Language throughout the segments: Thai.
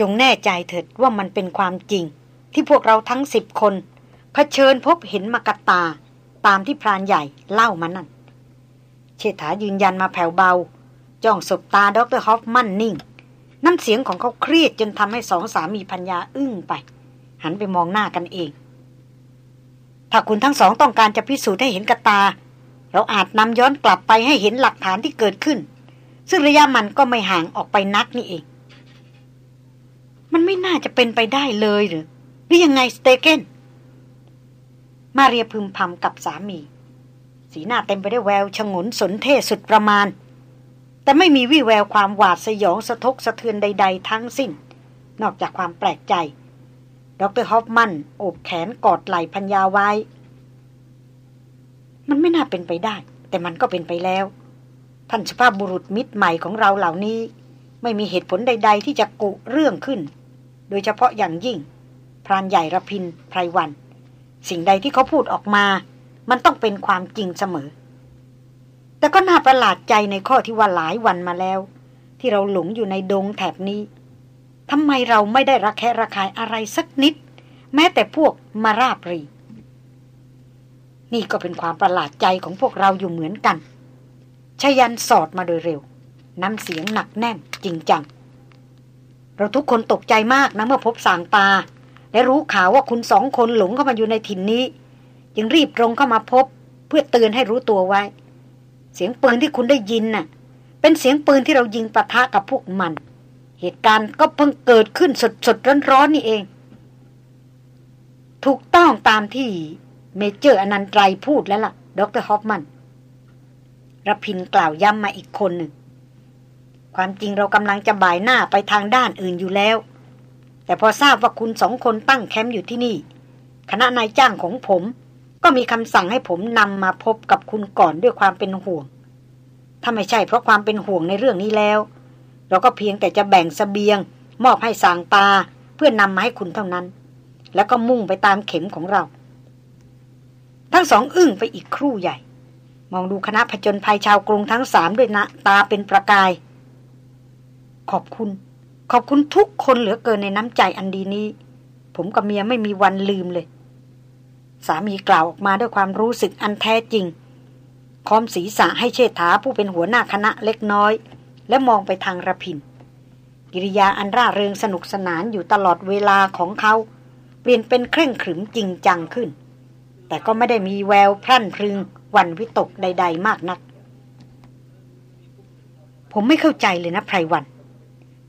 จงแน่ใจเถิดว่ามันเป็นความจริง ที่พวกเราทั้งสิบคนเผชิญพบเห็นมกตา ตามที่พรานใหญ่เล่ามานั่น เชษฐายืนยันมาแผ่วเบา จ้องสบตาดรฮอฟมันนิ่ง น้ำเสียงของเขาเครียดจนทำให้สองสามีพัญญาอึ้งไป หันไปมองหน้ากันเอง ถ้าคุณทั้งสองต้องการจะพิสูจน์ให้เห็นกระตา เราอาจนำย้อนกลับไปให้เห็นหลักฐานที่เกิดขึ้น ซึ่งระยะมันก็ไม่ห่างออกไปนักนี่เอง มันไม่น่าจะเป็นไปได้เลยหรือ หรือยังไงสเตเกนมาเรียพึมพำกับสามี สีหน้าเต็มไปด้วยแววชงนสนเทสุดประมาณ แต่ไม่มีวี่แววความหวาดสยองสะทกสะเทือนใด ๆ ทั้งสิ้น นอกจากความแปลกใจ ดรฮอฟมันโอบแขนกอดไหล่พัญญาไว้ มันไม่น่าเป็นไปได้ แต่มันก็เป็นไปแล้ว ท่านสุภาพบุรุษมิตรใหม่ของเราเหล่านี้ ไม่มีเหตุผลใด ๆ ที่จะกุเรื่องขึ้น โดยเฉพาะอย่างยิ่ง พรานใหญ่ระพินไพรวัน สิ่งใดที่เขาพูดออกมา มันต้องเป็นความจริงเสมอ แต่ก็น่าประหลาดใจในข้อที่ว่าหลายวันมาแล้ว ที่เราหลงอยู่ในดงแถบนี้ทำไมเราไม่ได้ระแคะระคายอะไรสักนิด แม้แต่พวกมาราบรี นี่ก็เป็นความประหลาดใจของพวกเราอยู่เหมือนกันชยันสอดมาโดยเร็ว น้ำเสียงหนักแน่นจริงจัง เราทุกคนตกใจมากนะเมื่อพบสางตาและรู้ข่าวว่าคุณสองคนหลงเข้ามาอยู่ในถิ่นนี้ จึงรีบตรงเข้ามาพบ เพื่อเตือนให้รู้ตัวไว้ เสียงปืนที่คุณได้ยินน่ะ เป็นเสียงปืนที่เรายิงปะทะกับพวกมัน เหตุการณ์ก็เพิ่งเกิดขึ้นสดสดร้อนๆนี่เอง ถูกต้องตามที่ Major อนันตรัยพูดแล้วล่ะ ดรฮอฟมันรพินทร์กล่าวย้ำมาอีกคนหนึ่ง ความจริงเรากำลังจะบ่ายหน้าไปทางด้านอื่นอยู่แล้ว แต่พอทราบว่าคุณสองคนตั้งแคมป์อยู่ที่นี่ คณะนายจ้างของผม ก็มีคำสั่งให้ผมนำมาพบกับคุณก่อนด้วยความเป็นห่วง ถ้าไม่ใช่เพราะความเป็นห่วงในเรื่องนี้แล้ว เราก็เพียงแต่จะแบ่งสเสบียง มอบให้สางตาเพื่อนนำมาให้คุณเท่านั้น แล้วก็มุ่งไปตามเข็มของเรา ทั้งสองอึ้งไปอีกครู่ใหญ่ มองดูคณะผจญภัยชาวกรุงทั้งสามด้วยนะตาเป็นประกาย ขอบคุณ ขอบคุณทุกคนเหลือเกินในน้ำใจอันดีนี้ ผมกับเมียไม่มีวันลืมเลย สามีกล่าวออกมาด้วยความรู้สึกอันแท้จริง คอมศีรษะให้เชษฐาผู้เป็นหัวหน้าคณะเล็กน้อย และมองไปทางระพิน กิริยาอันร่าเริงสนุกสนานอยู่ตลอดเวลาของเขาเปลี่ยนเป็นเคร่งขรึมจริงจังขึ้น แต่ก็ไม่ได้มีแววพรั่นพรึงวันวิตกใด ๆ มากนัก ผมไม่เข้าใจเลยนะไพรวัน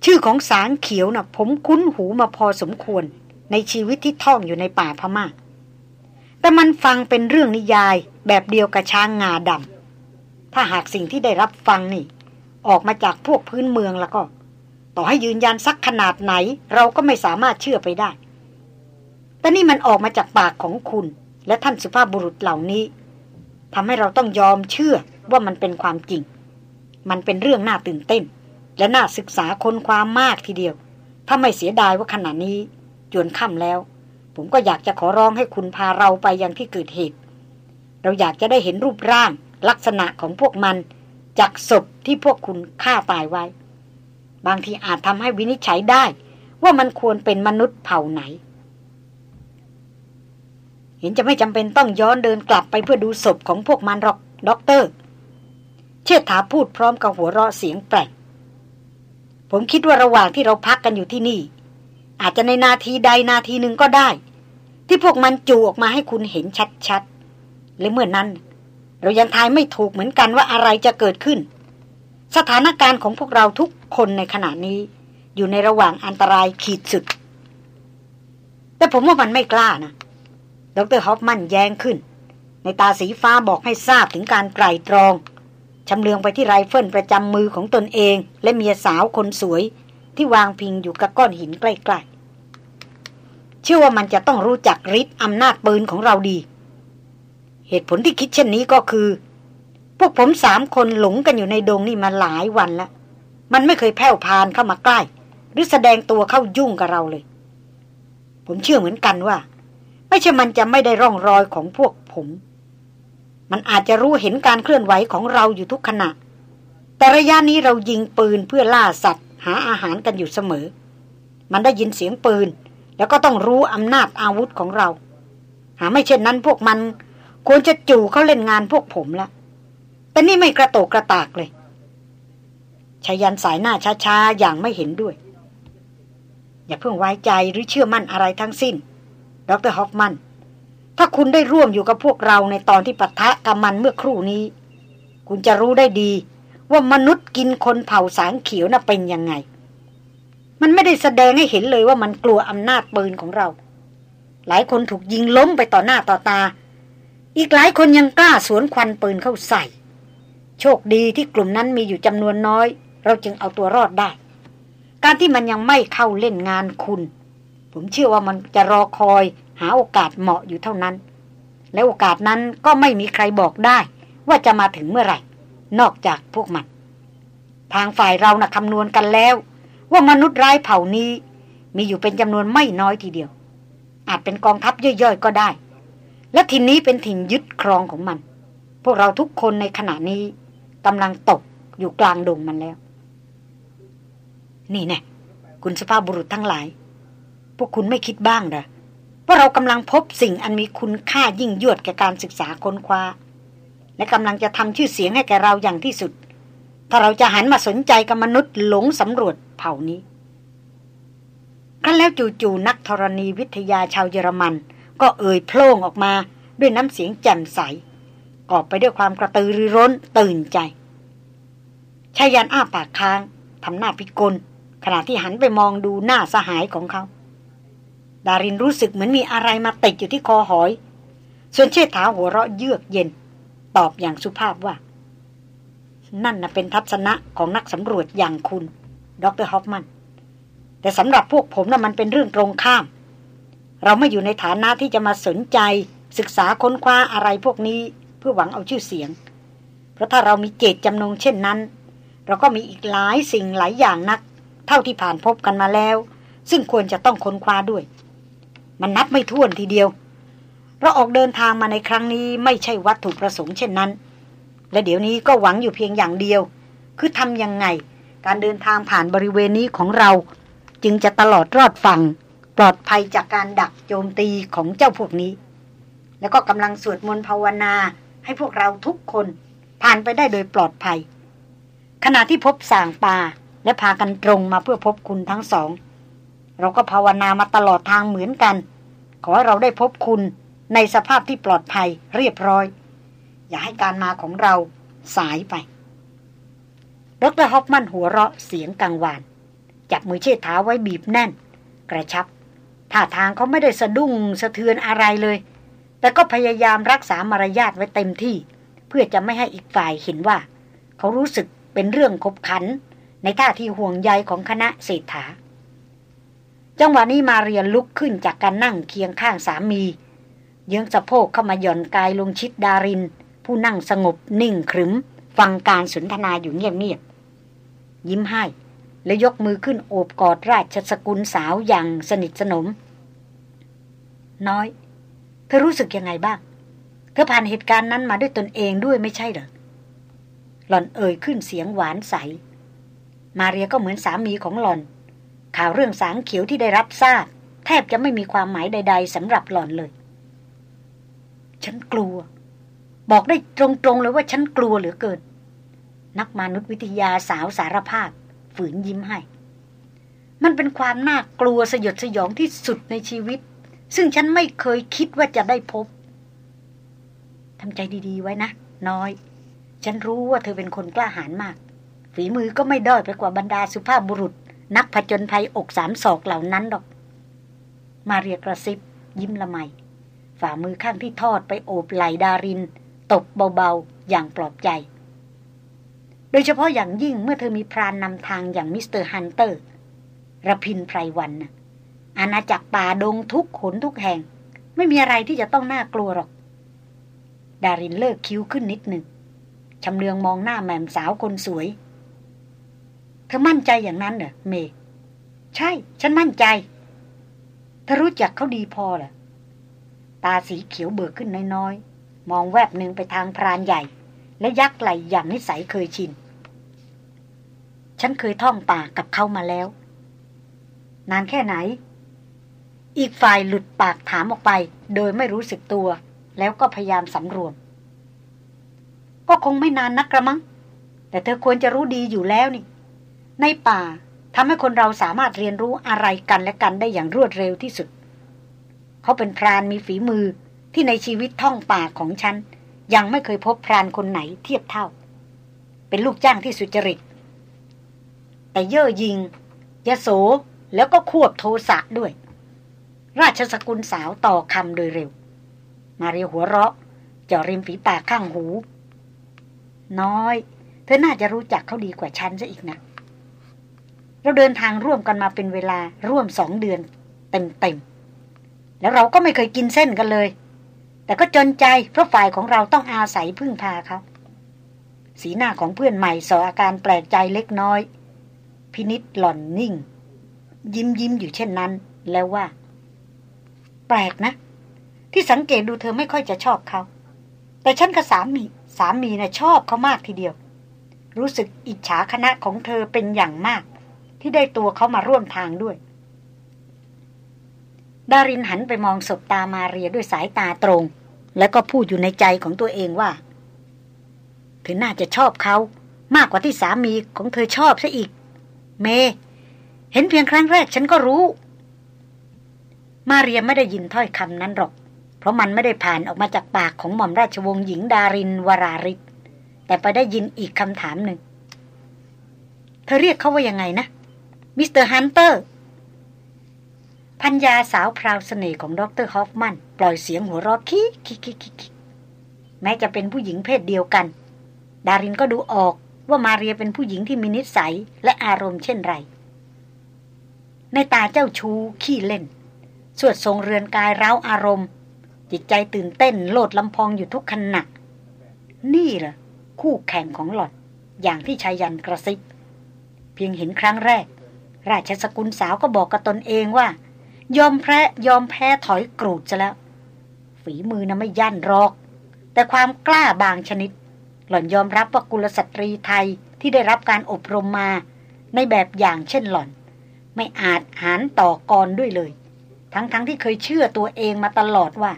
ชื่อของสางเขียวนะ่ะ ผมคุ้นหูมาพอสมควร ในชีวิตที่ท่องอยู่ในป่าพมา่า แต่มันฟังเป็นเรื่องนิยายแบบเดียวกับช้างงาดำถ้าหากสิ่งที่ได้รับฟังนี่ ออกมาจากพวกพื้นเมืองแล้วก็ ต่อให้ยืนยันสักขนาดไหน เราก็ไม่สามารถเชื่อไปได้ แต่นี่มันออกมาจากปากของคุณ และท่านสุภาพบุรุษเหล่านี้ทำให้เราต้องยอมเชื่อว่ามันเป็นความจริง มันเป็นเรื่องน่าตื่นเต้น และน่าศึกษาค้นความมากทีเดียว ถ้าไม่เสียดายว่าขณะนี้จวนค่ำแล้ว ผมก็อยากจะขอร้องให้คุณพาเราไปยังที่เกิดเหตุ เราอยากจะได้เห็นรูปร่าง ลักษณะของพวกมัน จากศพที่พวกคุณฆ่าตายไว้ บางทีอาจทำให้วินิจฉัยได้ ว่ามันควรเป็นมนุษย์เผ่าไหน เห็นจะไม่จำเป็นต้องย้อนเดินกลับไปเพื่อดูศพของพวกมันหรอกด็อกเตอร์ เชษฐาพูดพร้อมกับหัวเราะเสียงแปลก ผมคิดว่าระหว่างที่เราพักกันอยู่ที่นี่ อาจจะในนาทีใดนาทีหนึ่งก็ได้ ที่พวกมันจูออกมาให้คุณเห็นชัดๆและเมื่อนนั้น เรายังทายไม่ถูกเหมือนกันว่าอะไรจะเกิดขึ้น สถานการณ์ของพวกเราทุกคนในขณะนี้ อยู่ในระหว่างอันตรายขีดสุด แต่ผมว่ามันไม่กล้านะดรฮอฟมันแย้งขึ้น ในตาสีฟ้าบอกให้ทราบถึงการไตรตรอง ชำเลืองไปที่ไรเฟิลประจำมือของตนเอง และเมียสาวคนสวย ที่วางพิงอยู่กับก้อนหินใกล้ๆ เชื่อว่ามันจะต้องรู้จักฤทธิ์อำนาจปืนของเราดี เหตุผลที่คิดเช่นนี้ก็คือ พวกผมสามคนหลงกันอยู่ในดงนี่มาหลายวันแล้ว มันไม่เคยแผ่วพานเข้ามาใกล้ หรือแสดงตัวเข้ายุ่งกับเราเลย ผมเชื่อเหมือนกันว่า ไม่ใช่มันจะไม่ได้ร่องรอยของพวกผม มันอาจจะรู้เห็นการเคลื่อนไหวของเราอยู่ทุกขณะ แต่ระยะนี้เรายิงปืนเพื่อล่าสัตว์ หาอาหารกันอยู่เสมอ มันได้ยินเสียงปืน แล้วก็ต้องรู้อำนาจอาวุธของเรา หาไม่เช่นนั้นพวกมัน ควรจะจู่เขาเล่นงานพวกผมละแต่นี่ไม่กระโตกกระตากเลยชายันสายหน้าช้าๆ อย่างไม่เห็นด้วย อย่าเพิ่งไว้ใจหรือเชื่อมั่นอะไรทั้งสิ้น ดรฮอฟมัน ถ้าคุณได้ร่วมอยู่กับพวกเราในตอนที่ปะทะกับมันเมื่อครู่นี้ คุณจะรู้ได้ดี ว่ามนุษย์กินคนเผ่าสางเขียวน่ะเป็นยังไง มันไม่ได้แสดงให้เห็นเลยว่ามันกลัวอำนาจปืนของเรา หลายคนถูกยิงล้มไปต่อหน้าต่อตา อีกหลายคนยังกล้าสวนควันปืนเข้าใส่ โชคดีที่กลุ่มนั้นมีอยู่จำนวนน้อย เราจึงเอาตัวรอดได้ การที่มันยังไม่เข้าเล่นงานคุณ ผมเชื่อว่ามันจะรอคอย หาโอกาสเหมาะอยู่เท่านั้น และโอกาสนั้นก็ไม่มีใครบอกได้ ว่าจะมาถึงเมื่อไหร่ นอกจากพวกมัน ทางฝ่ายเรานะ่ะคำนวณกันแล้ว ว่ามนุษย์ร้ายเผ่านี้ มีอยู่เป็นจำนวนไม่น้อยทีเดียว อาจเป็นกองทัพย่อยๆก็ได้ และทินนี้เป็นถิ่นยึดครองของมัน พวกเราทุกคนในขณะนี้กำลังตกอยู่กลางดงมันแล้ว นี่แน่คุณสภาพบุรุษทั้งหลาย พวกคุณไม่คิดบ้างเหรอ ว่าเรากำลังพบสิ่งอันมีคุณค่ายิ่งยวดแก่การศึกษาค้นคว้า และกำลังจะทำชื่อเสียงให้แก่เราอย่างที่สุด ถ้าเราจะหันมาสนใจกับมนุษย์หลงสำรวจเผ่านี้ครั้นแล้วจู่ๆนักธรณีวิทยาชาวเยอรมัน ก็เอ่ยโพล่งออกมาด้วยน้ำเสียงแจ่มใสกอบไปด้วยความกระตือรือร้นตื่นใจชายันอ้าปากค้างทำหน้าพิกลขณะที่หันไปมองดูหน้าสหายของเขา ดารินรู้สึกเหมือนมีอะไรมาติดอยู่ที่คอหอย ส่วนเชษฐาหัวเราะเยือกเย็น ตอบอย่างสุภาพว่า นั่นน่ะเป็นทัศนะของนักสำรวจอย่างคุณ ดรฮอฟมัน แต่สำหรับพวกผมน่ะมันเป็นเรื่องตรงข้าม เราไม่อยู่ในฐานะที่จะมาสนใจ ศึกษาค้นคว้าอะไรพวกนี้ เพื่อหวังเอาชื่อเสียง เพราะถ้าเรามีเจตจำนงเช่นนั้น เราก็มีอีกหลายสิ่งหลายอย่างนัก เท่าที่ผ่านพบกันมาแล้วซึ่งควรจะต้องค้นคว้าด้วย มันนับไม่ถ้วนทีเดียว เราออกเดินทางมาในครั้งนี้ไม่ใช่วัตถุประสงค์เช่นนั้น และเดี๋ยวนี้ก็หวังอยู่เพียงอย่างเดียว คือทำยังไง การเดินทางผ่านบริเวณนี้ของเรา จึงจะตลอดรอดฝั่ง ปลอดภัยจากการดักโจมตีของเจ้าพวกนี้ แล้วก็กำลังสวดมนต์ภาวนาให้พวกเราทุกคนผ่านไปได้โดยปลอดภัย ขณะที่พบสางปาและพากันตรงมาเพื่อพบคุณทั้งสอง เราก็ภาวนามาตลอดทางเหมือนกัน ขอให้เราได้พบคุณในสภาพที่ปลอดภัยเรียบร้อย อย่าให้การมาของเราสายไป ดรฮอฟมันหัวเราะเสียงกังวาน จับมือเชิดเท้าไว้บีบแน่น กระชับท่าทางเขาไม่ได้สะดุ้งสะเทือนอะไรเลย แต่ก็พยายามรักษามารยาทไว้เต็มที่ เพื่อจะไม่ให้อีกฝ่ายเห็นว่า เขารู้สึกเป็นเรื่องขบขัน ในท่าที่ห่วงใยของคณะเศรษฐา จังหวะนี้มาเรียนลุกขึ้นจากการนั่งเคียงข้างสามี เยื้องสะโพกเข้ามาหย่อนกายลงชิดดาริน ผู้นั่งสงบนิ่งขรึม ฟังการสนทนาอยู่เงียบๆยิ้มให้และยกมือขึ้นโอบกอดราชสกุลสาวอย่างสนิทสนม น้อย เธอรู้สึกยังไงบ้าง เธอผ่านเหตุการณ์นั้นมาด้วยตนเองด้วยไม่ใช่เหรอ หล่อนเอ่ยขึ้นเสียงหวานใส มาเรียก็เหมือนสามีของหล่อน ข่าวเรื่องสางเขียวที่ได้รับทราบ แทบจะไม่มีความหมายใด ๆสำหรับหล่อนเลย ฉันกลัว บอกได้ตรงๆเลยว่าฉันกลัวเหลือเกิน นักมนุษยวิทยาสาวสารภาพ ฝืนยิ้มให้ มันเป็นความน่ากลัวสยดสยองที่สุดในชีวิต ซึ่งฉันไม่เคยคิดว่าจะได้พบทำใจดีๆไว้นะ น้อย ฉันรู้ว่าเธอเป็นคนกล้าหาญมาก ฝีมือก็ไม่ด้อยไปกว่าบรรดาสุภาพบุรุษ นักผจญภัยอกสามศอกเหล่านั้นดอก มาเรียกระซิบ ยิ้มละไม ฝ่ามือข้างที่ทอดไปโอบไหล่ดาริน ตบเบาๆ อย่างปลอบใจ โดยเฉพาะอย่างยิ่งเมื่อเธอมีพรานนำทางอย่าง Mister Hunter รพินทร์ ไพรวัลย์ ณ อาณาจักรป่าดงทุกหนทุกแห่ง ไม่มีอะไรที่จะต้องน่ากลัวหรอก ดารินเลิกคิ้วขึ้นนิดหนึ่งชำเลืองมองหน้าแหม่มสาวคนสวย เธอมั่นใจอย่างนั้นเหรอเมย์ใช่ ฉันมั่นใจเธอรู้จักเขาดีพอเหรอตาสีเขียวเบิกขึ้นน้อยๆ มองแวบหนึ่งไปทางพรานใหญ่ และยักไหลอย่างนิสัยเคยชิน ฉันเคยท่องป่ากับเขามาแล้ว นานแค่ไหน อีกฝ่ายหลุดปากถามออกไป โดยไม่รู้สึกตัว แล้วก็พยายามสำรวม ก็คงไม่นานนักกระมัง แต่เธอควรจะรู้ดีอยู่แล้วนี่ ในป่าทำให้คนเราสามารถเรียนรู้อะไรกันและกันได้อย่างรวดเร็วที่สุด เขาเป็นพรานมีฝีมือที่ในชีวิตท่องป่าของฉัน ยังไม่เคยพบพรานคนไหนเทียบเท่า เป็นลูกจ้างที่สุจริต แต่เย่อยิงยโสแล้วก็ควบโทสะด้วย ราชสกุลสาวต่อคำโดยเร็ว มาเรียหัวเราะจ่อริมฝีปากข้างหู น้อย เธอน่าจะรู้จักเขาดีกว่าฉันซะอีกนะ เราเดินทางร่วมกันมาเป็นเวลาร่วมสองเดือน เต็มๆ แล้วเราก็ไม่เคยกินเส้นกันเลย แต่ก็จนใจเพราะฝ่ายของเราต้องอาศัยพึ่งพาเขา สีหน้าของเพื่อนใหม่สออาการแปลกใจเล็กน้อย พินิษหล่อนนิ่ง ยิ้มยิ้มอยู่เช่นนั้น แล้วว่า แปลกนะ ที่สังเกตดูเธอไม่ค่อยจะชอบเขา แต่ฉันกับสามีสามีนะ่ะชอบเขามากทีเดียว รู้สึกอิจฉาคณะของเธอเป็นอย่างมาก ที่ได้ตัวเขามาร่วมทางด้วย ดารินหันไปมองศบตามาเรียด้วยสายตาตรง แล้วก็พูดอยู่ในใจของตัวเองว่า เธอน่าจะชอบเขามากกว่าที่สามีของเธอชอบซะอีก เม เห็นเพียงครั้งแรกฉันก็รู้ มาเรียไม่ได้ยินถ้อยคำนั้นหรอก เพราะมันไม่ได้ผ่านออกมาจากปากของหม่อมราชวงศ์หญิงดารินวราฤทธิ์ แต่ไปได้ยินอีกคำถามหนึ่ง เธอเรียกเขาว่ายังไงนะ Mister Hunter ภรรยาสาวพราวเสน่ห์ของดรฮอฟมัน ปล่อยเสียงหัวเราะคิกคิกคิกคิแม้จะเป็นผู้หญิงเพศเดียวกัน ดารินก็ดูออกว่ามาเรียเป็นผู้หญิงที่มีนิสัยและอารมณ์เช่นไร ในตาเจ้าชูขี้เล่น สวดทรงเรือนกายร้าวอารมณ์ จิตใจตื่นเต้นโลดลำพองอยู่ทุกขณะนี่เหรอคู่แข่งของหลอดอย่างที่ชายันกระซิบ เพียงเห็นครั้งแรก ราชสกุลสาวก็บอกกับตนเองว่า ยอมแพ้ยอมแพ้ถอยกรูดจะแล้ว ฝีมือนะไม่ยั่นรอก แต่ความกล้าบางชนิด หล่อนยอมรับว่ากุลสตรีไทยที่ได้รับการอบรมมา ในแบบอย่างเช่นหล่อน ไม่อาจหานต่อกรด้วยเลย ทั้งๆทที่เคยเชื่อตัวเองมาตลอดว่า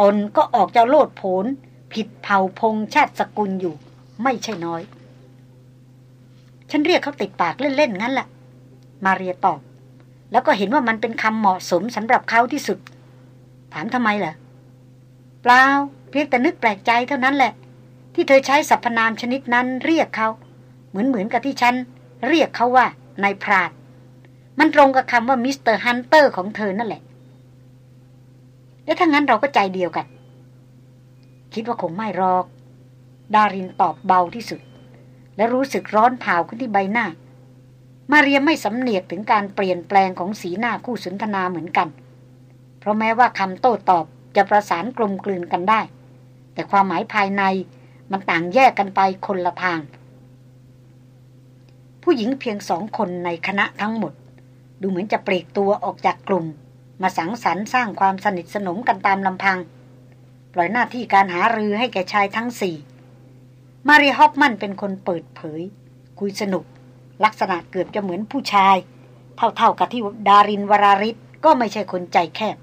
ตนก็ออกจะโลดโผนผิดเผ่าพงชาติสกุลอยู่ ไม่ใช่น้อย ฉันเรียกเขาติดปากเล่นๆงั้นแหละ มาเรียตอบ แล้วก็เห็นว่ามันเป็นคำเหมาะสมสำหรับเขาที่สุด ถามทำไมล่ะ เปล่า เพียงแต่นึกแปลกใจเท่านั้นแหละ ที่เธอใช้สรรพนามชนิดนั้นเรียกเขา เหมือนเหมือนกับที่ฉัน เรียกเขาว่านายพรานมันตรงกับคำว่า Mister Hunter ของเธอนั่นแหละ แล้วถ้างั้นเราก็ใจเดียวกัน คิดว่าคงไม่หรอก ดารินตอบเบาที่สุด และรู้สึกร้อนเผาขึ้นที่ใบหน้า มาเรียไม่สำเนียกถึงการเปลี่ยนแปลงของสีหน้าคู่สนทนาเหมือนกัน เพราะแม้ว่าคำโต้ตอบจะประสานกลมกลืนกันได้ แต่ความหมายภายในมันต่างแยกกันไปคนละทาง ผู้หญิงเพียงสองคนในคณะทั้งหมด ดูเหมือนจะเปลีกตัวออกจากกลุ่ม มาสังสรรค์สร้างความสนิทสนมกันตามลำพัง ปล่อยหน้าที่การหารือให้แก่ชายทั้งสี่ มารีฮอปมันเป็นคนเปิดเผย คุยสนุก ลักษณะเกือบจะเหมือนผู้ชาย เท่าๆกับที่ดารินวราริศก็ไม่ใช่คนใจแคบ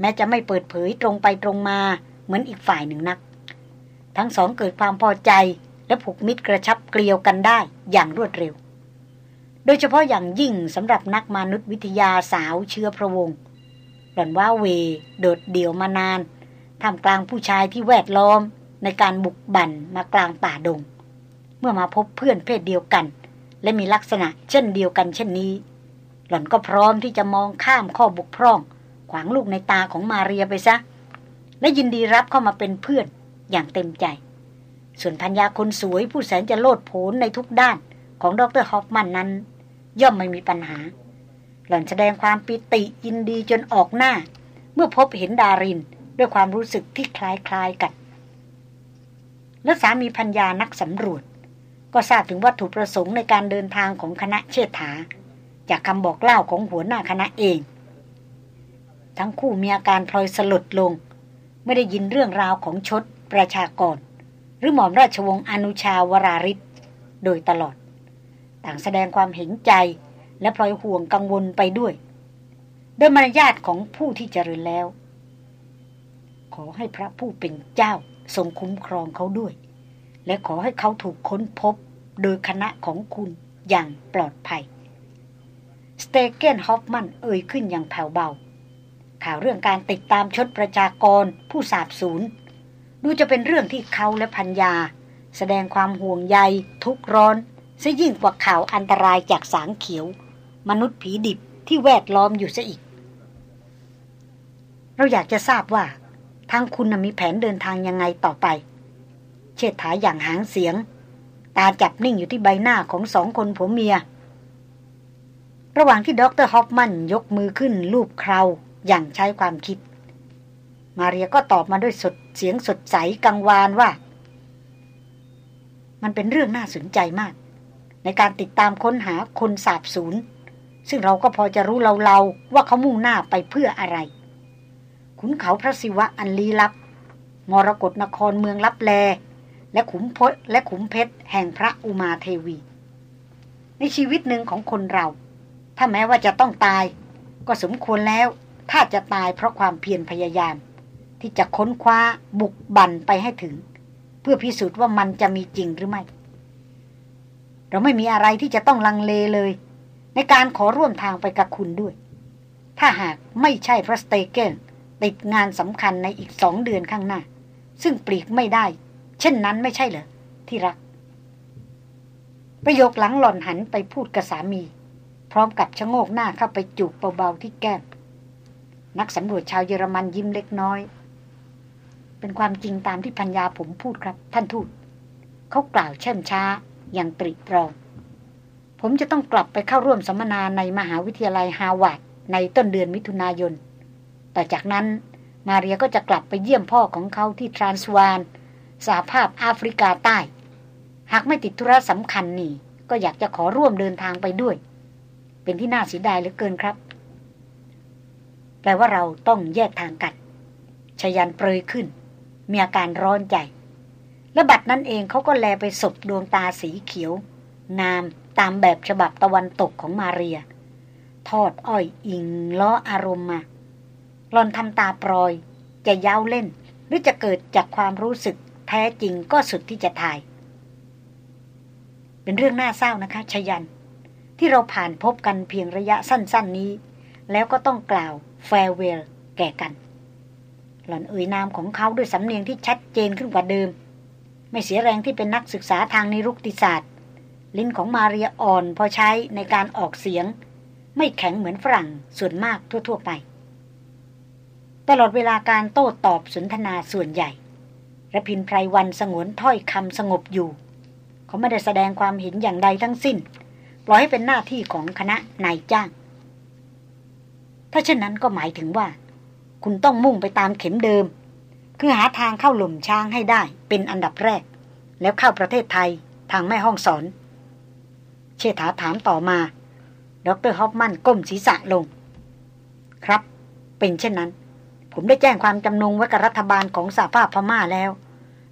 แม้จะไม่เปิดเผยตรงไปตรงมาเหมือนอีกฝ่ายหนึ่งนัก ทั้งสองเกิดความพอใจและผูกมิตรกระชับเกลียวกันได้อย่างรวดเร็ว โดยเฉพาะอย่างยิ่งสำหรับนักมนุษยวิทยาสาวเชื้อพระวงศ์หล่อนว่าเวโดดเดี่ยวมานานทำกลางผู้ชายที่แวดล้อมในการบุกบั่นมากลางป่าดง เมื่อมาพบเพื่อนเพศเดียวกัน และมีลักษณะเช่นเดียวกันเช่นนี้ หล่อนก็พร้อมที่จะมองข้ามข้อบกพร่อง ขวางลูกในตาของมาเรียไปซะ และยินดีรับเข้ามาเป็นเพื่อนอย่างเต็มใจ ส่วนพัญญาคนสวยผู้แสนจะโลดโผนในทุกด้านของดรฮอฟมันนั้น ย่อมไม่มีปัญหา หล่อนแสดงความปิติยินดีจนออกหน้า เมื่อพบเห็นดารินด้วยความรู้สึกที่คล้ายๆกัน และสามีพัญญานักสำรวจ ก็ทราบถึงวัตถุประสงค์ในการเดินทางของคณะเชษฐา จากคำบอกเล่าของหัวหน้าคณะเอง ทั้งคู่มีอาการพลอยสลดลง ไม่ได้ยินเรื่องราวของชดประชากร หรือหม่อมราชวงศ์อนุชาวราริศโดยตลอด ต่างแสดงความเห็นใจและพลอยห่วงกังวลไปด้วยโดยมารยาทของผู้ที่เจริญแล้ว ขอให้พระผู้เป็นเจ้าทรงคุ้มครองเขาด้วย และขอให้เขาถูกค้นพบโดยคณะของคุณอย่างปลอดภัย สเตเกนฮอฟมันเอ่ยขึ้นอย่างแผ่วเบา ข่าวเรื่องการติดตามชดประชากรผู้สาบสูญดูจะเป็นเรื่องที่เขาและภรรยา แสดงความห่วงใย ทุกข์ร้อนซะยิ่งกว่าข่าวอันตรายจากสางเขียว มนุษย์ผีดิบที่แวดล้อมอยู่ซะอีก เราอยากจะทราบว่า ทางคุณมีแผนเดินทางยังไงต่อไป เชษฐาหยั่งหางเสียง ตาจับนิ่งอยู่ที่ใบหน้าของสองคนผัวเมีย ระหว่างที่ด็อกเตอร์ฮอฟมันยกมือขึ้นลูบเคราอย่างใช้ความคิด มาเรียก็ตอบมาด้วยสดเสียงสดใสกังวานว่า มันเป็นเรื่องน่าสนใจมาก ในการติดตามค้นหาคนสาบสูญซึ่งเราก็พอจะรู้เราๆว่าเขามุ่งหน้าไปเพื่ออะไร ขุนเขาพระศิวะอันลี้ลับมรกรนครเมืองลับแล และขุมพศและขุมเพชรแห่งพระอุมาเทวี ในชีวิตหนึ่งของคนเรา ถ้าแม้ว่าจะต้องตาย ก็สมควรแล้ว ถ้าจะตายเพราะความเพียรพยายาม ที่จะค้นคว้าบุกบั่นไปให้ถึง เพื่อพิสูจน์ว่ามันจะมีจริงหรือไม่ เราไม่มีอะไรที่จะต้องลังเลเลย ในการขอร่วมทางไปกับคุณด้วย ถ้าหากไม่ใช่พระสเตเกนติดงานสำคัญในอีกสองเดือนข้างหน้า ซึ่งปลีกไม่ได้ เช่นนั้นไม่ใช่เหรอที่รัก ประโยคหลังหล่อนหันไปพูดกับสามี พร้อมกับชะโงกหน้าเข้าไปจูบเบาๆที่แก้ม นักสำรวจชาวเยอรมันยิ้มเล็กน้อย เป็นความจริงตามที่พัญญาผมพูดครับ ท่านทูตเขากล่าวเช่มช้าอย่างตรีตรอง ผมจะต้องกลับไปเข้าร่วมสัมมนาในมหาวิทยาลัยฮาวาดในต้นเดือนมิถุนายน ต่อจากนั้นมาเรียก็จะกลับไปเยี่ยมพ่อของเขาที่ทรานสวาน สาภาพแอฟริกาใต้ หากไม่ติดธุระสำคัญนี่ ก็อยากจะขอร่วมเดินทางไปด้วย เป็นที่น่าเสียดายเหลือเกินครับ แปลว่าเราต้องแยกทางกันชยันเปรยขึ้น มีอาการร้อนใจ และบัดนั้นเองเขาก็แลไปศพดวงตาสีเขียว งามตามแบบฉบับตะวันตกของมาเรีย ทอดอ้อยอิงล้ออารมณ์มาหลอนทำตาปลอย จะเย้าเล่น หรือจะเกิดจากความรู้สึก แท้จริงก็สุดที่จะถ่าย เป็นเรื่องน่าเศร้านะคะชยัน ที่เราผ่านพบกันเพียงระยะสั้น ๆนี้ แล้วก็ต้องกล่าวแฟร์เวลแก่กัน หล่อนเอ่ยนามของเขาด้วยสำเนียงที่ชัดเจนขึ้นกว่าเดิม ไม่เสียแรงที่เป็นนักศึกษาทางนิรุกติศาสตร์ ลิ้นของมาเรียอ่อนพอใช้ในการออกเสียง ไม่แข็งเหมือนฝรั่งส่วนมากทั่ว ๆ ไป ตลอดเวลาการโต้ตอบสนทนาส่วนใหญ่ ระพินไพรวันสงวนถ้อยคำสงบอยู่ เขาไม่ได้แสดงความเห็นอย่างใดทั้งสิ้น ปล่อยให้เป็นหน้าที่ของคณะนายจ้าง ถ้าเช่นนั้นก็หมายถึงว่า คุณต้องมุ่งไปตามเข็มเดิม คือหาทางเข้าหล่มช้างให้ได้เป็นอันดับแรก แล้วเข้าประเทศไทยทางแม่ห้องสอน เชษฐาถามต่อมา ดรฮอฟมันก้มศีรษะลง ครับ เป็นเช่นนั้น ผมได้แจ้งความจำนงไว้กับรัฐบาลของสหภาพพม่าแล้ว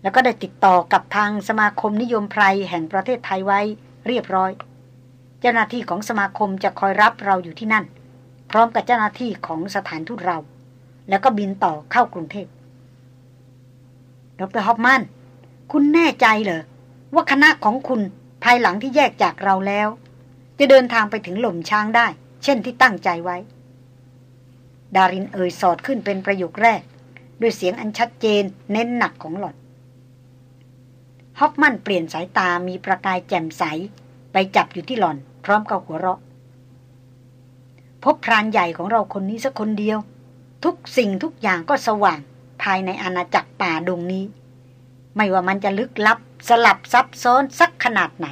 แล้วก็ได้ติดต่อกับทางสมาคมนิยมไพรแห่งประเทศไทยไว้เรียบร้อย เจ้าหน้าที่ของสมาคมจะคอยรับเราอยู่ที่นั่น พร้อมกับเจ้าหน้าที่ของสถานทูตเรา แล้วก็บินต่อเข้ากรุงเทพดรฮอฟมัน คุณแน่ใจเหรอว่าคณะของคุณภายหลังที่แยกจากเราแล้ว จะเดินทางไปถึงหล่มช้างได้ เช่นที่ตั้งใจไว้ ดารินเอ่ยสอดขึ้นเป็นประโยคแรก ด้วยเสียงอันชัดเจนเน้นหนักของหลอนฮอฟมันเปลี่ยนสายตามีประกายแจ่มใส ไปจับอยู่ที่หล่อน พร้อมกับหัวเราะ พบพรานใหญ่ของเราคนนี้สักคนเดียว ทุกสิ่งทุกอย่างก็สว่าง ภายในอาณาจักรป่าดงนี้ ไม่ว่ามันจะลึกลับ สลับซับซ้อนสักขนาดไหน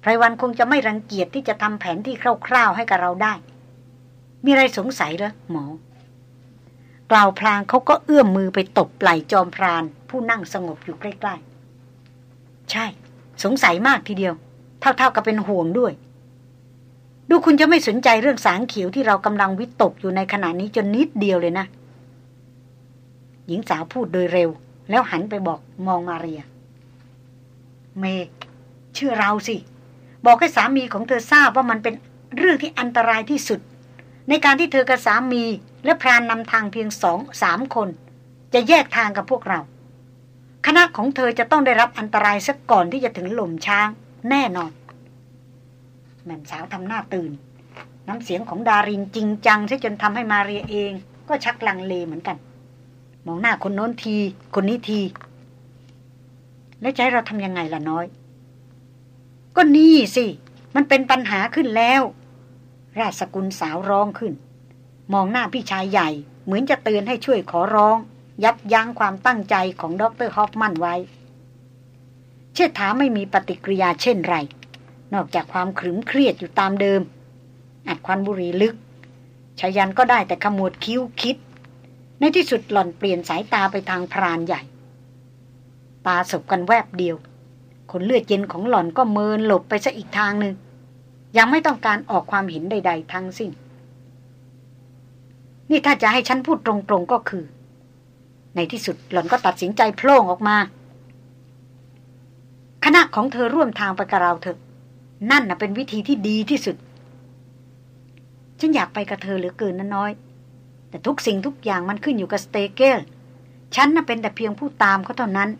ไพรวันคงจะไม่รังเกียจที่จะทำแผนที่คร่าวๆให้กับเราได้ มีอะไรสงสัยเหรอหมอ กล่าวพลางเขาก็เอื้อมมือไปตบไหล่จอมพราน ผู้นั่งสงบอยู่ใกล้ๆ ใช่ สงสัยมากทีเดียว เท่าๆกับเป็นห่วงด้วย ดูคุณจะไม่สนใจเรื่องสางเขียวที่เรากำลังวิตกอยู่ในขณะนี้จนนิดเดียวเลยนะ หญิงสาวพูดโดยเร็ว แล้วหันไปบอกมองมาเรีย เมเชื่อเราสิ บอกให้สามีของเธอทราบว่ามันเป็นเรื่องที่อันตรายที่สุด ในการที่เธอกับสามีและพรานนำทางเพียงสองสามคน จะแยกทางกับพวกเรา คณะของเธอจะต้องได้รับอันตรายสักก่อนที่จะถึงหล่มช้างแน่นอน แม่สาวทำหน้าตื่น น้ำเสียงของดารินจริงจังที่จนทำให้มาเรียเอง ก็ชักลังเลเหมือนกัน มองหน้าคนโน้นที คนนี้ที แล้วใจเราทำยังไงล่ะน้อย ก็นี่สิ มันเป็นปัญหาขึ้นแล้ว ราชสกุลสาวร้องขึ้น มองหน้าพี่ชายใหญ่ เหมือนจะเตือนให้ช่วยขอร้อง ยับยั้งความตั้งใจของดรฮอฟมันไว้ เชิดถาไม่มีปฏิกิริยาเช่นไร นอกจากความขรึมเครียดอยู่ตามเดิม อัดควันบุหรี่ลึกชายันก็ได้แต่ขมวดคิ้วคิด ในที่สุดหล่อนเปลี่ยนสายตาไปทางพรานใหญ่ ตาสบกันแวบเดียวขนเลือดเย็นของหล่อนก็เมินหลบไปซะอีกทางหนึ่ง ยังไม่ต้องการออกความเห็นใด ๆ ทั้งสิ้น นี่ถ้าจะให้ฉันพูดตรงๆก็คือ ในที่สุดหล่อนก็ตัดสินใจโพล่งออกมา คณะของเธอร่วมทางไปกับเราเถอะ นั่นน่ะเป็นวิธีที่ดีที่สุด ฉันอยากไปกับเธอเหลือเกินนะน้อย แต่ทุกสิ่งทุกอย่างมันขึ้นอยู่กับสเตเกลฉันน่ะเป็นแต่เพียงผู้ตามเขาเท่านั้น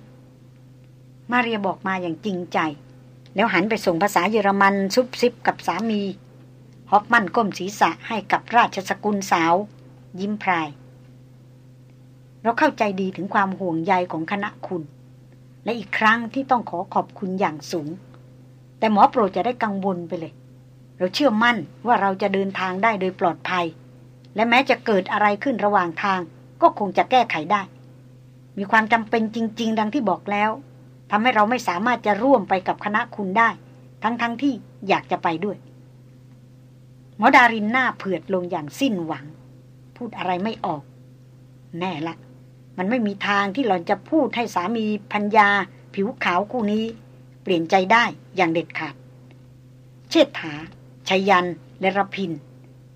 มาเรียบอกมาอย่างจริงใจ แล้วหันไปส่งภาษาเยอรมันซุบซิบกับสามี ฮอฟมันก้มศีรษะให้กับราชสกุลสาว ยิ้มพราย เราเข้าใจดีถึงความห่วงใยของคณะคุณ และอีกครั้งที่ต้องขอขอบคุณอย่างสูง แต่หมอโปรดจะได้กังวลไปเลย เราเชื่อมั่นว่าเราจะเดินทางได้โดยปลอดภัย และแม้จะเกิดอะไรขึ้นระหว่างทาง ก็คงจะแก้ไขได้ มีความจำเป็นจริง ๆ ดังที่บอกแล้ว ทำให้เราไม่สามารถจะร่วมไปกับคณะคุณได้ ทั้งๆทที่อยากจะไปด้วยหมอดารินหน้าเผือดลงอย่างสิ้นหวัง พูดอะไรไม่ออก แน่ละ มันไม่มีทางที่หล่อนจะพูดให้สามีพัญญา ผิวขาวคู่นี้ เปลี่ยนใจได้อย่างเด็ดขาด เชษฐาชยยัน และรพิน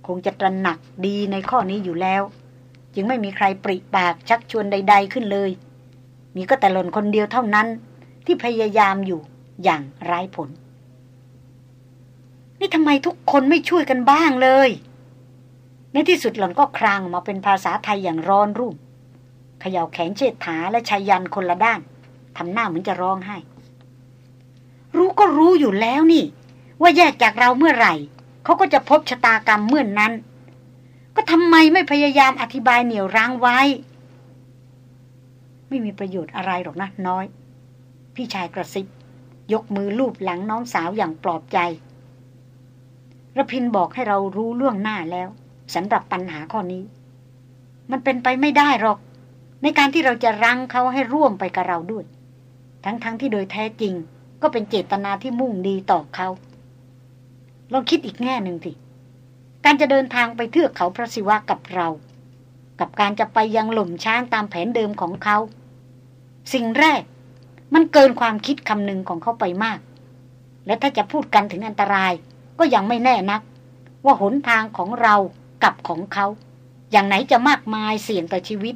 คงจะตระหนักดีในข้อนี้อยู่แล้ว จึงไม่มีใครปริปากชักชวนใด ๆขึ้นเลย มีก็แต่หล่นคนเดียวเท่านั้น ที่พยายามอยู่อย่างไร้ผล นี่ทำไมทุกคนไม่ช่วยกันบ้างเลย ในที่สุดหล่อนก็ครางมาเป็นภาษาไทยอย่างร้อนรุ่มเขย่าแขนเชิดถาและชายันคนละด้านทำหน้าเหมือนจะร้องไห้ รู้ก็รู้อยู่แล้วนี่ ว่าแยกจากเราเมื่อไหร่ เขาก็จะพบชะตากรรมเมื่อนนั้น ก็ทำไมไม่พยายามอธิบายเหนี่ยวรั้งไว้ ไม่มีประโยชน์อะไรหรอกนะน้อย พี่ชายกระซิบ ยกมือลูบหลังน้องสาวอย่างปลอบใจระพินบอกให้เรารู้ล่วงหน้าแล้วสำหรับปัญหาข้อนี้ มันเป็นไปไม่ได้หรอก ในการที่เราจะรั้งเขาให้ร่วมไปกับเราด้วย ทั้งๆทที่โดยแท้จริง ก็เป็นเจตนาที่มุ่งดีต่อเขาลองคิดอีกแง่หนึ่งสิการจะเดินทางไปเทือกเขาพระศิวะกับเรา กับการจะไปยังหล่มช้างตามแผนเดิมของเขา สิ่งแรก มันเกินความคิดคำนึงของเขาไปมาก และถ้าจะพูดกันถึงอันตราย ก็ยังไม่แน่นัก ว่าหนทางของเรากับของเขา อย่างไหนจะมากมายเสี่ยงต่อชีวิต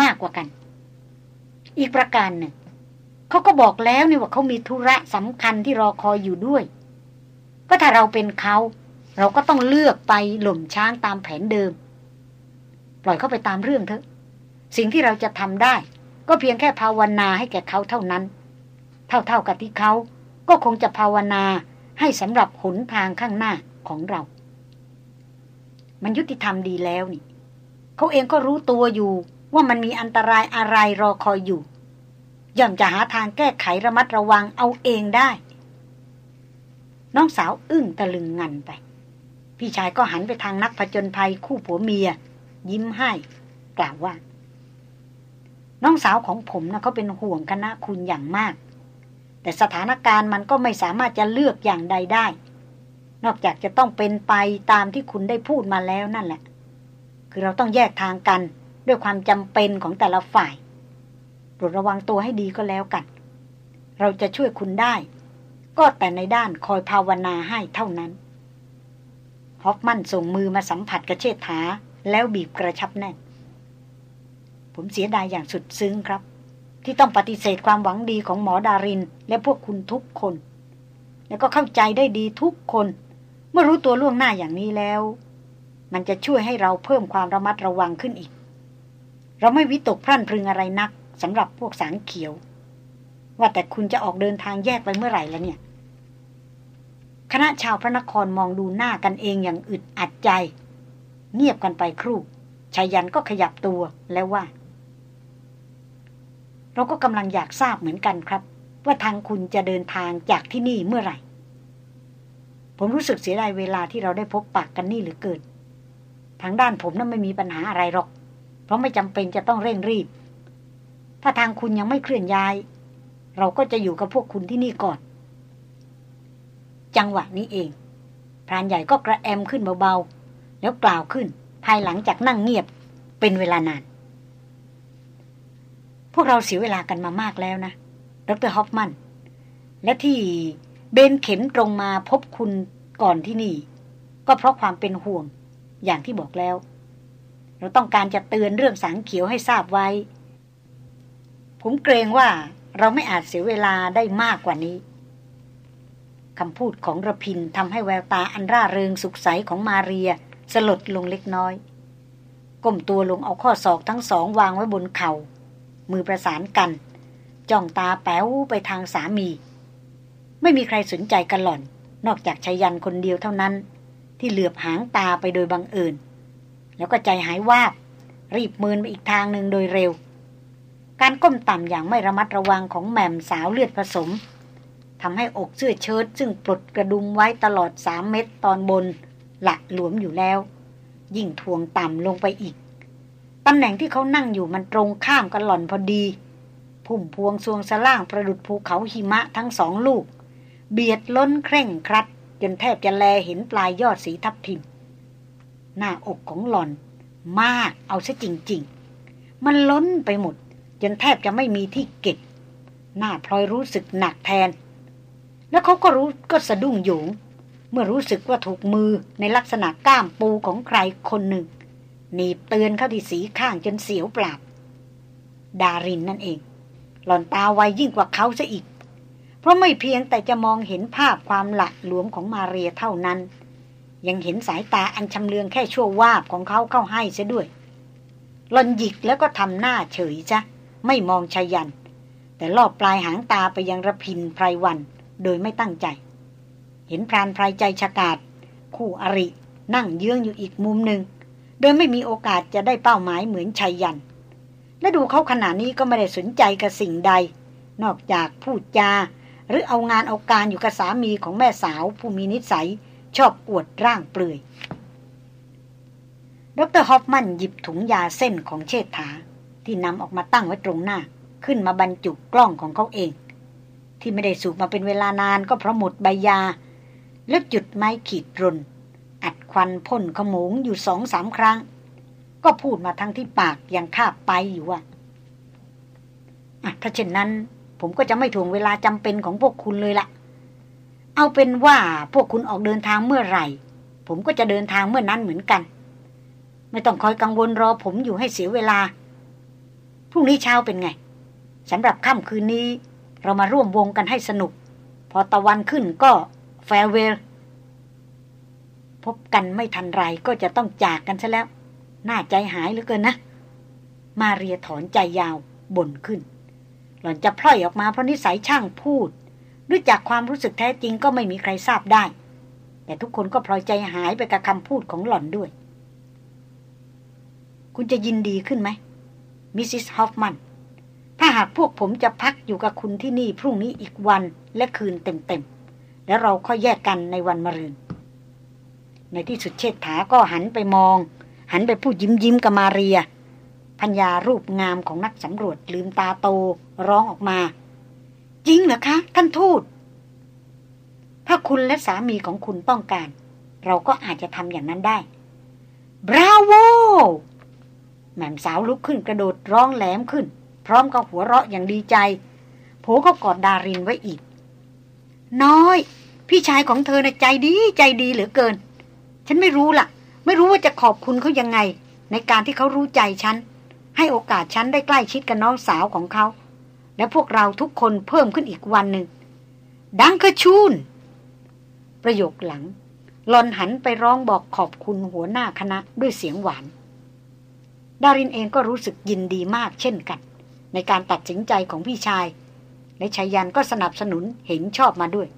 มากกว่ากัน อีกประการหนึ่งเขาก็บอกแล้วนี่ว่าเขามีธุระสำคัญที่รอคอยอยู่ด้วย ก็ถ้าเราเป็นเขาเราก็ต้องเลือกไปหล่มช้างตามแผนเดิม ปล่อยเขาไปตามเรื่องเถอะ สิ่งที่เราจะทำได้ ก็เพียงแค่ภาวนาให้แก่เขาเท่านั้น เท่าๆกับที่เขาก็คงจะภาวนาให้สำหรับหนทางข้างหน้าของเรา มันยุติธรรมดีแล้วนี่ เขาเองก็รู้ตัวอยู่ว่ามันมีอันตรายอะไรรอคอยอยู่ ย่อมจะหาทางแก้ไขระมัดระวังเอาเองได้ น้องสาวอึ้งตะลึงงันไป พี่ชายก็หันไปทางนักผจญภัยคู่ผัวเมีย ยิ้มให้ กล่าวว่า น้องสาวของผมนะเขาเป็นห่วงคณะคุณอย่างมาก แต่สถานการณ์มันก็ไม่สามารถจะเลือกอย่างใดได้ นอกจากจะต้องเป็นไปตามที่คุณได้พูดมาแล้วนั่นแหละ คือเราต้องแยกทางกันด้วยความจำเป็นของแต่ละฝ่ายโปรดระวังตัวให้ดีก็แล้วกัน เราจะช่วยคุณได้ ก็แต่ในด้านคอยภาวนาให้เท่านั้น ฮอฟมันส่งมือมาสัมผัสกระเชษฐาแล้วบีบกระชับแน่น ผมเสียดายอย่างสุดซึ้งครับ ที่ต้องปฏิเสธความหวังดีของหมอดาริน และพวกคุณทุกคน แล้วก็เข้าใจได้ดีทุกคน เมื่อรู้ตัวล่วงหน้าอย่างนี้แล้ว มันจะช่วยให้เราเพิ่มความระมัดระวังขึ้นอีก เราไม่วิตกพรั่นพรึงอะไรนักสำหรับพวกสางเขียว ว่าแต่คุณจะออกเดินทางแยกไปเมื่อไหร่แล้วเนี่ยคณะชาวพระนครมองดูหน้ากันเองอย่างอึดอัดใจ เงียบกันไปครู่ชายันก็ขยับตัวแล้วว่า เราก็กำลังอยากทราบเหมือนกันครับ ว่าทางคุณจะเดินทางจากที่นี่เมื่อไหร่ ผมรู้สึกเสียดายเวลาที่เราได้พบปากกันนี่หรือเกินทางด้านผมนั้นไม่มีปัญหาอะไรหรอก เพราะไม่จำเป็นจะต้องเร่งรีบ ถ้าทางคุณยังไม่เคลื่อนย้าย เราก็จะอยู่กับพวกคุณที่นี่ก่อน จังหวะนี้เองพรานใหญ่ก็กระแอมขึ้นเบาๆแล้วกล่าวขึ้น ภายหลังจากนั่งเงียบเป็นเวลานาน พวกเราเสียเวลากันมามากแล้วนะ ดรฮอฟมัน และที่เบนเข็มตรงมาพบคุณก่อนที่นี่ ก็เพราะความเป็นห่วง อย่างที่บอกแล้ว เราต้องการจะเตือนเรื่องสังเขียวให้ทราบไว้ ผมเกรงว่าเราไม่อาจเสียเวลาได้มากกว่านี้คำพูดของระพินทำให้แววตาอันร่าเริงสุขใสของมาเรีย สลดลงเล็กน้อย ก้มตัวลงเอาข้อศอกทั้งสองวางไว้บนเขา่า มือประสานกันจ้องตาแป๋วไปทางสามี ไม่มีใครสนใจกันหล่อน นอกจากชายันคนเดียวเท่านั้น ที่เหลือบหางตาไปโดยบังเอิญแล้วก็ใจหายวาบ รีบมืนไปอีกทางหนึ่งโดยเร็ว การก้มต่ำอย่างไม่ระมัดระวังของแหม่มสาวเลือดผสมทำให้อกเสื้อเชิ้ตซึ่งปลดกระดุมไว้ตลอดสามเม็ดตอนบนหละหลวมอยู่แล้ว ยิ่งทวงต่ำลงไปอีก ตำแหน่งที่เขานั่งอยู่มันตรงข้ามกันหล่อนพอดีพุ่มพวงซวงสล่างประดุดภูเขาหิมะทั้งสองลูก เบียดล้นเคร่งครัด จนแทบจะแลเห็นปลายยอดสีทับทิม หน้าอกของหล่อน มากเอาซะจริง ๆ มันล้นไปหมด จนแทบจะไม่มีที่เก็บ หน้าพลอยรู้สึกหนักแทน แล้วเขาก็รู้ก็สะดุ้งโยง เมื่อรู้สึกว่าถูกมือในลักษณะก้ามปูของใครคนหนึ่ง หนีบเตือนเข้าที่สีข้างจนเสียวปราบ ดารินนั่นเอง หล่อนตาไวยิ่งกว่าเขาซะอีก เพราะไม่เพียงแต่จะมองเห็นภาพความหละหลวมของมาเรียเท่านั้น ยังเห็นสายตาอันชำเลืองแค่ชั่ววาบของเขาเข้าให้เสียด้วย หลอนหยิกแล้วก็ทำหน้าเฉยจ้ะไม่มองชายัน แต่ลอบปลายหางตาไปยังระพินไพรวัน โดยไม่ตั้งใจ เห็นพรานไพรใจฉกาดคู่อรินั่งเยื้องอยู่อีกมุมหนึ่ง โดยไม่มีโอกาสจะได้เป้าหมายเหมือนชัยยัน และดูเขาขณะนี้ก็ไม่ได้สนใจกับสิ่งใด นอกจากพูดจา หรือเอางานเอาการอยู่กับสามีของแม่สาวผู้มีนิสัย ชอบอวดร่างเปลือยดรฮอฟมันหยิบถุงยาเส้นของเชษฐา ที่นำออกมาตั้งไว้ตรงหน้า ขึ้นมาบรรจุกล้องของเขาเอง ที่ไม่ได้สูบมาเป็นเวลานานก็เพราะหมดใบยา แล้วจุดไม้ขีดรน อัดควันพ่นขโมงอยู่สองสามครั้ง ก็พูดมาทั้งที่ปากยังคาบไปอยู่ว่าอะถ้าเช่นนั้น ผมก็จะไม่ถ่วงเวลาจำเป็นของพวกคุณเลยละเอาเป็นว่าพวกคุณออกเดินทางเมื่อไหร่ ผมก็จะเดินทางเมื่อนั้นเหมือนกัน ไม่ต้องคอยกังวลรอผมอยู่ให้เสียเวลาพรุ่งนี้เช้าเป็นไงสำหรับค่ำคืนนี้ เรามาร่วมวงกันให้สนุก พอตะวันขึ้นก็แฟร์เวล พบกันไม่ทันไรก็จะต้องจากกันซะแล้ว น่าใจหายเหลือเกินนะ มาเรียถอนใจยาวบ่นขึ้น หล่อนจะพล่อยออกมาเพราะนิสัยช่างพูดหรือจากความรู้สึกแท้จริงก็ไม่มีใครทราบได้ แต่ทุกคนก็พลอยใจหายไปกับคำพูดของหล่อนด้วย คุณจะยินดีขึ้นไหมมิสซิสฮอฟมันถ้าหากพวกผมจะพักอยู่กับคุณที่นี่พรุ่งนี้อีกวันและคืนเต็มๆ แล้วเราค่อยแยกกันในวันมะรืน ในที่สุดเชษฐาก็หันไปมอง หันไปพูดยิ้มยิ้มกับมาเรียพัญญารูปงามของนักสำรวจลืมตาโตร้องออกมา จริงเหรอคะ ท่านทูต ถ้าคุณและสามีของคุณต้องการ เราก็อาจจะทำอย่างนั้นได้บราโวแม่สาวลุกขึ้นกระโดดร้องแหลมขึ้น พร้อมกับหัวเราะอย่างดีใจโผก็กอดดารินไว้อีก น้อย พี่ชายของเธอนะ่ะใจดีใจดีเหลือเกิน ฉันไม่รู้ละ่ะ ไม่รู้ว่าจะขอบคุณเขายังไง ในการที่เขารู้ใจฉัน ให้โอกาสฉันได้ใกล้ชิดกับน้องสาวของเขา และพวกเราทุกคนเพิ่มขึ้นอีกวันหนึ่ง ดังกระชูน ประโยคหลังหลอนหันไปร้องบอกขอบคุณหัวหน้าคณะด้วยเสียงหวาน ดารินเองก็รู้สึกยินดีมากเช่นกัน ในการตัดสินใจของพี่ชาย และชายันก็สนับสนุนเห็นชอบมาด้วย